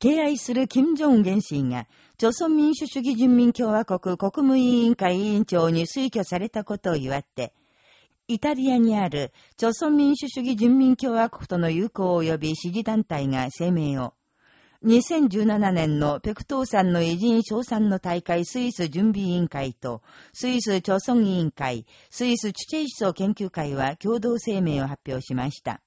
敬愛する金正恩元帥が、朝鮮民主主義人民共和国国務委員会委員長に推挙されたことを祝って、イタリアにある、朝鮮民主主義人民共和国との友好及び支持団体が声明を、2017年のペクトーさんの偉人賞賛の大会スイス準備委員会と、スイス朝鮮委員会、スイスチュチェイ思想研究会は共同声明を発表しました。